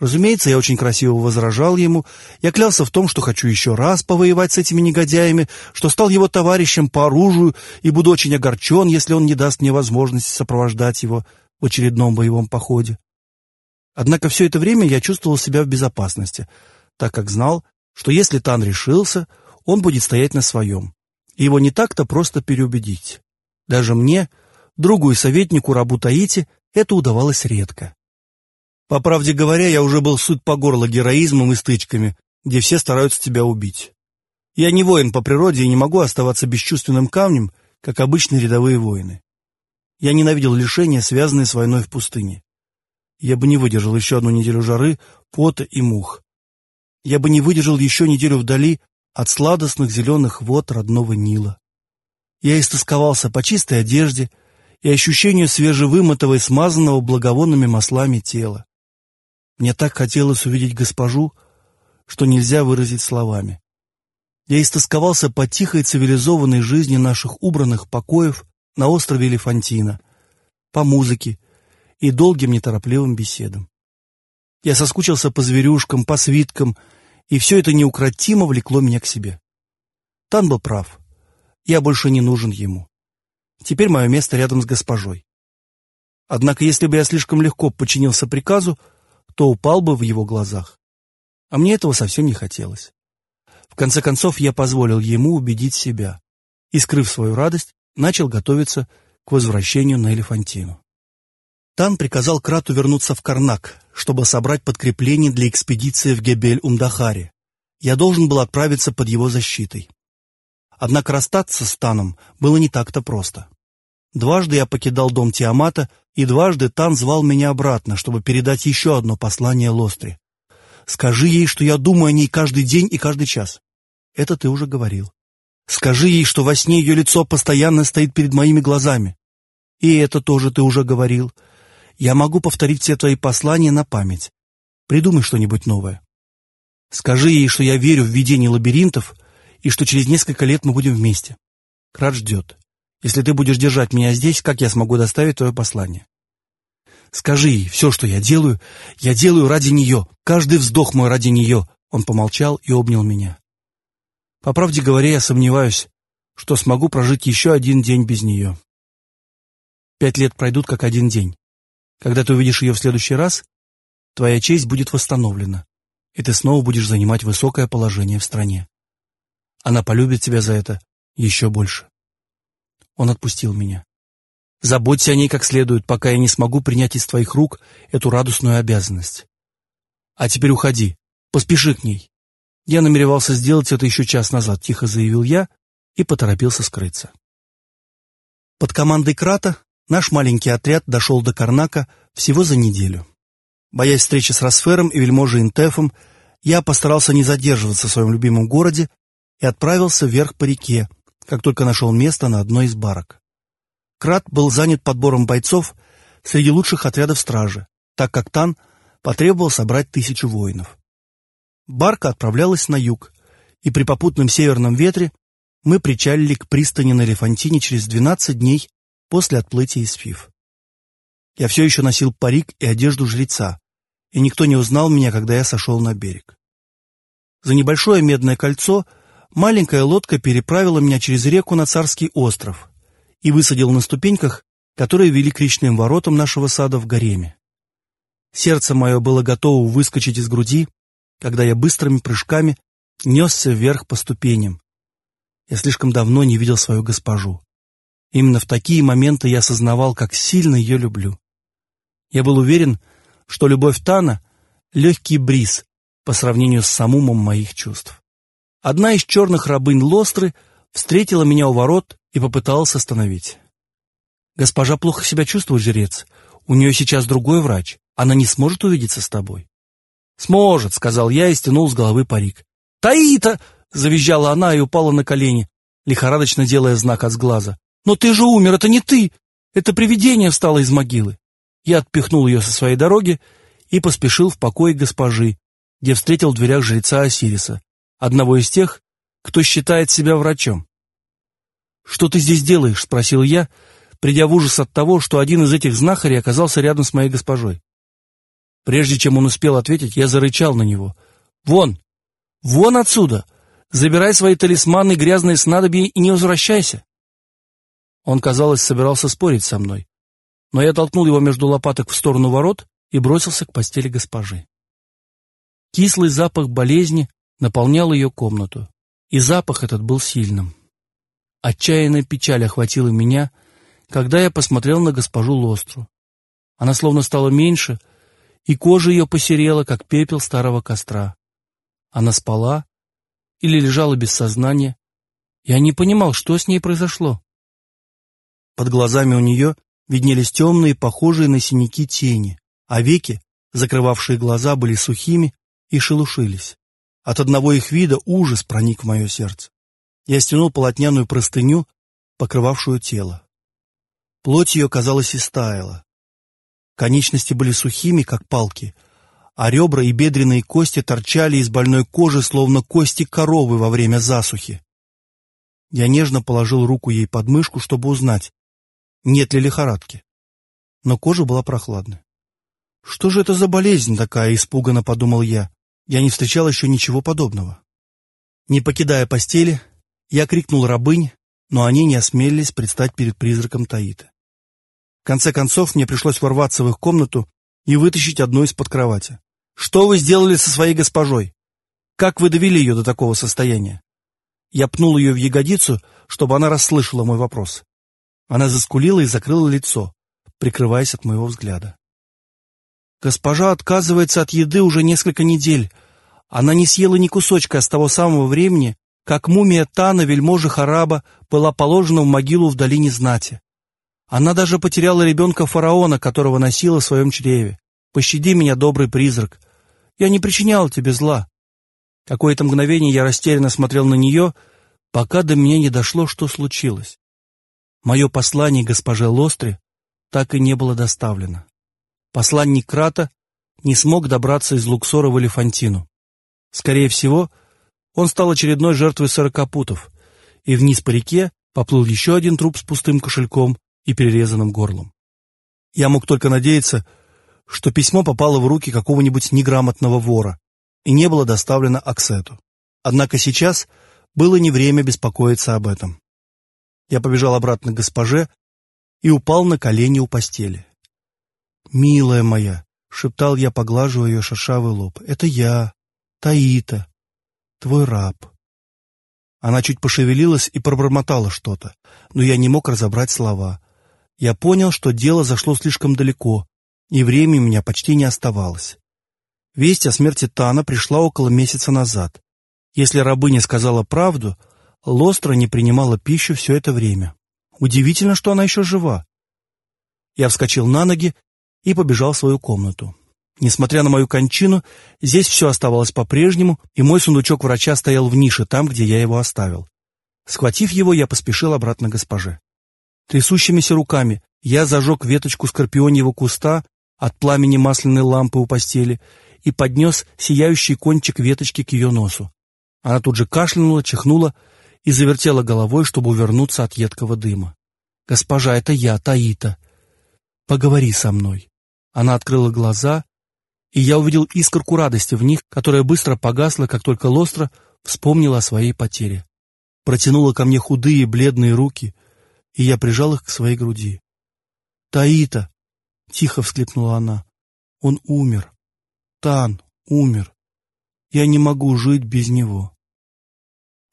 Разумеется, я очень красиво возражал ему. Я клялся в том, что хочу еще раз повоевать с этими негодяями, что стал его товарищем по оружию и буду очень огорчен, если он не даст мне возможности сопровождать его в очередном боевом походе. Однако все это время я чувствовал себя в безопасности, так как знал, что если Тан решился, он будет стоять на своем, и его не так-то просто переубедить. Даже мне, другу и советнику Рабу Таити, это удавалось редко. По правде говоря, я уже был суть по горло героизмом и стычками, где все стараются тебя убить. Я не воин по природе и не могу оставаться бесчувственным камнем, как обычные рядовые воины. Я ненавидел лишения, связанные с войной в пустыне. Я бы не выдержал еще одну неделю жары, пота и мух. Я бы не выдержал еще неделю вдали от сладостных зеленых вод родного Нила. Я истосковался по чистой одежде и ощущению свежевымытого и смазанного благовонными маслами тела. Мне так хотелось увидеть госпожу, что нельзя выразить словами. Я истосковался по тихой цивилизованной жизни наших убранных покоев на острове Элефантина, по музыке и долгим неторопливым беседам. Я соскучился по зверюшкам, по свиткам, и все это неукротимо влекло меня к себе. Тан был прав. Я больше не нужен ему. Теперь мое место рядом с госпожой. Однако, если бы я слишком легко подчинился приказу, то упал бы в его глазах. А мне этого совсем не хотелось. В конце концов, я позволил ему убедить себя и, скрыв свою радость, начал готовиться к возвращению на Элефантину. Тан приказал Крату вернуться в Карнак, чтобы собрать подкрепление для экспедиции в Гебель-Умдахаре. Я должен был отправиться под его защитой. Однако расстаться с Таном было не так-то просто. Дважды я покидал дом Тиамата, и дважды Тан звал меня обратно, чтобы передать еще одно послание Лостре. «Скажи ей, что я думаю о ней каждый день и каждый час». Это ты уже говорил. «Скажи ей, что во сне ее лицо постоянно стоит перед моими глазами». И это тоже ты уже говорил. Я могу повторить все твои послания на память. Придумай что-нибудь новое. Скажи ей, что я верю в видение лабиринтов и что через несколько лет мы будем вместе. Крат ждет. Если ты будешь держать меня здесь, как я смогу доставить твое послание? Скажи ей, все, что я делаю, я делаю ради нее, каждый вздох мой ради нее. Он помолчал и обнял меня. По правде говоря, я сомневаюсь, что смогу прожить еще один день без нее. Пять лет пройдут как один день. Когда ты увидишь ее в следующий раз, твоя честь будет восстановлена, и ты снова будешь занимать высокое положение в стране. Она полюбит тебя за это еще больше. Он отпустил меня. Заботься о ней как следует, пока я не смогу принять из твоих рук эту радостную обязанность. А теперь уходи, поспеши к ней. Я намеревался сделать это еще час назад, тихо заявил я и поторопился скрыться. Под командой Крата наш маленький отряд дошел до Карнака всего за неделю. Боясь встречи с Росфером и вельможей Интефом, я постарался не задерживаться в своем любимом городе и отправился вверх по реке, как только нашел место на одной из барок. Крат был занят подбором бойцов среди лучших отрядов стражи, так как Тан потребовал собрать тысячу воинов. Барка отправлялась на юг, и при попутном северном ветре мы причалили к пристани на Лефантине через 12 дней после отплытия из Фив. Я все еще носил парик и одежду жреца, и никто не узнал меня, когда я сошел на берег. За небольшое медное кольцо – маленькая лодка переправила меня через реку на Царский остров и высадила на ступеньках, которые вели к речным воротам нашего сада в Гареме. Сердце мое было готово выскочить из груди, когда я быстрыми прыжками несся вверх по ступеням. Я слишком давно не видел свою госпожу. Именно в такие моменты я осознавал, как сильно ее люблю. Я был уверен, что любовь Тана — легкий бриз по сравнению с самумом моих чувств. Одна из черных рабынь Лостры встретила меня у ворот и попыталась остановить. «Госпожа плохо себя чувствует, жрец. У нее сейчас другой врач. Она не сможет увидеться с тобой». «Сможет», — сказал я и стянул с головы парик. «Таита!» — завизжала она и упала на колени, лихорадочно делая знак от сглаза. «Но ты же умер, это не ты! Это привидение встало из могилы!» Я отпихнул ее со своей дороги и поспешил в покой госпожи, где встретил в дверях жреца Осириса одного из тех, кто считает себя врачом. «Что ты здесь делаешь?» — спросил я, придя в ужас от того, что один из этих знахарей оказался рядом с моей госпожой. Прежде чем он успел ответить, я зарычал на него. «Вон! Вон отсюда! Забирай свои талисманы, грязные снадобья и не возвращайся!» Он, казалось, собирался спорить со мной, но я толкнул его между лопаток в сторону ворот и бросился к постели госпожи. Кислый запах болезни наполнял ее комнату, и запах этот был сильным. Отчаянная печаль охватила меня, когда я посмотрел на госпожу Лостру. Она словно стала меньше, и кожа ее посерела, как пепел старого костра. Она спала или лежала без сознания. Я не понимал, что с ней произошло. Под глазами у нее виднелись темные, похожие на синяки тени, а веки, закрывавшие глаза, были сухими и шелушились. От одного их вида ужас проник в мое сердце. Я стянул полотняную простыню, покрывавшую тело. Плоть ее, казалось, истаяла. Конечности были сухими, как палки, а ребра и бедренные кости торчали из больной кожи, словно кости коровы во время засухи. Я нежно положил руку ей под мышку, чтобы узнать, нет ли лихорадки. Но кожа была прохладной. «Что же это за болезнь такая?» — испуганно подумал я. Я не встречал еще ничего подобного. Не покидая постели, я крикнул рабынь, но они не осмелились предстать перед призраком Таита. В конце концов, мне пришлось ворваться в их комнату и вытащить одну из-под кровати. «Что вы сделали со своей госпожой? Как вы довели ее до такого состояния?» Я пнул ее в ягодицу, чтобы она расслышала мой вопрос. Она заскулила и закрыла лицо, прикрываясь от моего взгляда. Госпожа отказывается от еды уже несколько недель. Она не съела ни кусочка с того самого времени, как мумия Тана, вельможи Хараба, была положена в могилу в долине Знати. Она даже потеряла ребенка фараона, которого носила в своем чреве. Пощади меня, добрый призрак. Я не причинял тебе зла. Какое-то мгновение я растерянно смотрел на нее, пока до меня не дошло, что случилось. Мое послание госпоже Лостре так и не было доставлено. Посланник Крата не смог добраться из Луксора в Элефантину. Скорее всего, он стал очередной жертвой сорокопутов, и вниз по реке поплыл еще один труп с пустым кошельком и перерезанным горлом. Я мог только надеяться, что письмо попало в руки какого-нибудь неграмотного вора и не было доставлено Аксету. Однако сейчас было не время беспокоиться об этом. Я побежал обратно к госпоже и упал на колени у постели. «Милая моя!» — шептал я, поглаживая ее шершавый лоб. «Это я, Таита, твой раб». Она чуть пошевелилась и пробормотала что-то, но я не мог разобрать слова. Я понял, что дело зашло слишком далеко, и времени у меня почти не оставалось. Весть о смерти Тана пришла около месяца назад. Если рабыня сказала правду, Лостра не принимала пищу все это время. Удивительно, что она еще жива. Я вскочил на ноги и побежал в свою комнату. Несмотря на мою кончину, здесь все оставалось по-прежнему, и мой сундучок врача стоял в нише, там, где я его оставил. Схватив его, я поспешил обратно к госпоже. Трясущимися руками я зажег веточку скорпионьего куста от пламени масляной лампы у постели и поднес сияющий кончик веточки к ее носу. Она тут же кашлянула, чихнула и завертела головой, чтобы увернуться от едкого дыма. «Госпожа, это я, Таита. Поговори со мной». Она открыла глаза, и я увидел искорку радости в них, которая быстро погасла, как только Лостра вспомнила о своей потере. Протянула ко мне худые бледные руки, и я прижал их к своей груди. «Таита!» — тихо всклипнула она. «Он умер. Тан умер. Я не могу жить без него».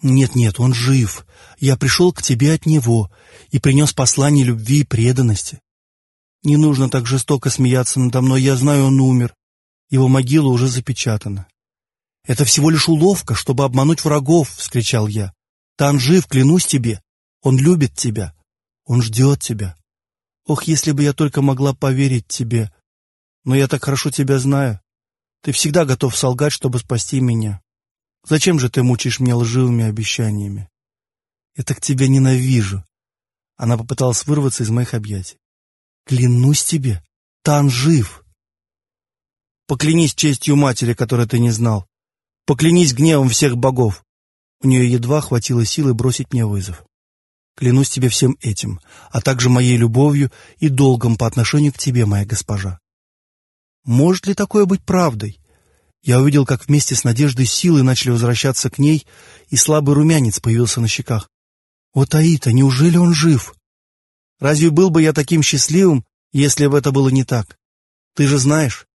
«Нет-нет, он жив. Я пришел к тебе от него и принес послание любви и преданности. Не нужно так жестоко смеяться надо мной, я знаю, он умер. Его могила уже запечатана. «Это всего лишь уловка, чтобы обмануть врагов!» — вскричал я. «Тан жив, клянусь тебе! Он любит тебя! Он ждет тебя! Ох, если бы я только могла поверить тебе! Но я так хорошо тебя знаю. Ты всегда готов солгать, чтобы спасти меня. Зачем же ты мучаешь меня лживыми обещаниями? Я так тебя ненавижу!» Она попыталась вырваться из моих объятий. Клянусь тебе, Тан жив. Поклянись честью матери, которой ты не знал. Поклянись гневом всех богов. У нее едва хватило силы бросить мне вызов. Клянусь тебе всем этим, а также моей любовью и долгом по отношению к тебе, моя госпожа. Может ли такое быть правдой? Я увидел, как вместе с Надеждой силы начали возвращаться к ней, и слабый румянец появился на щеках. «О, Таита, неужели он жив? Разве был бы я таким счастливым, если бы это было не так? Ты же знаешь,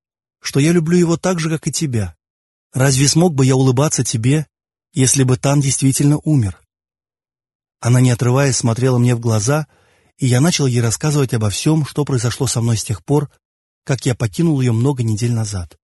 что я люблю его так же, как и тебя. Разве смог бы я улыбаться тебе, если бы Тан действительно умер?» Она, не отрываясь, смотрела мне в глаза, и я начал ей рассказывать обо всем, что произошло со мной с тех пор, как я покинул ее много недель назад.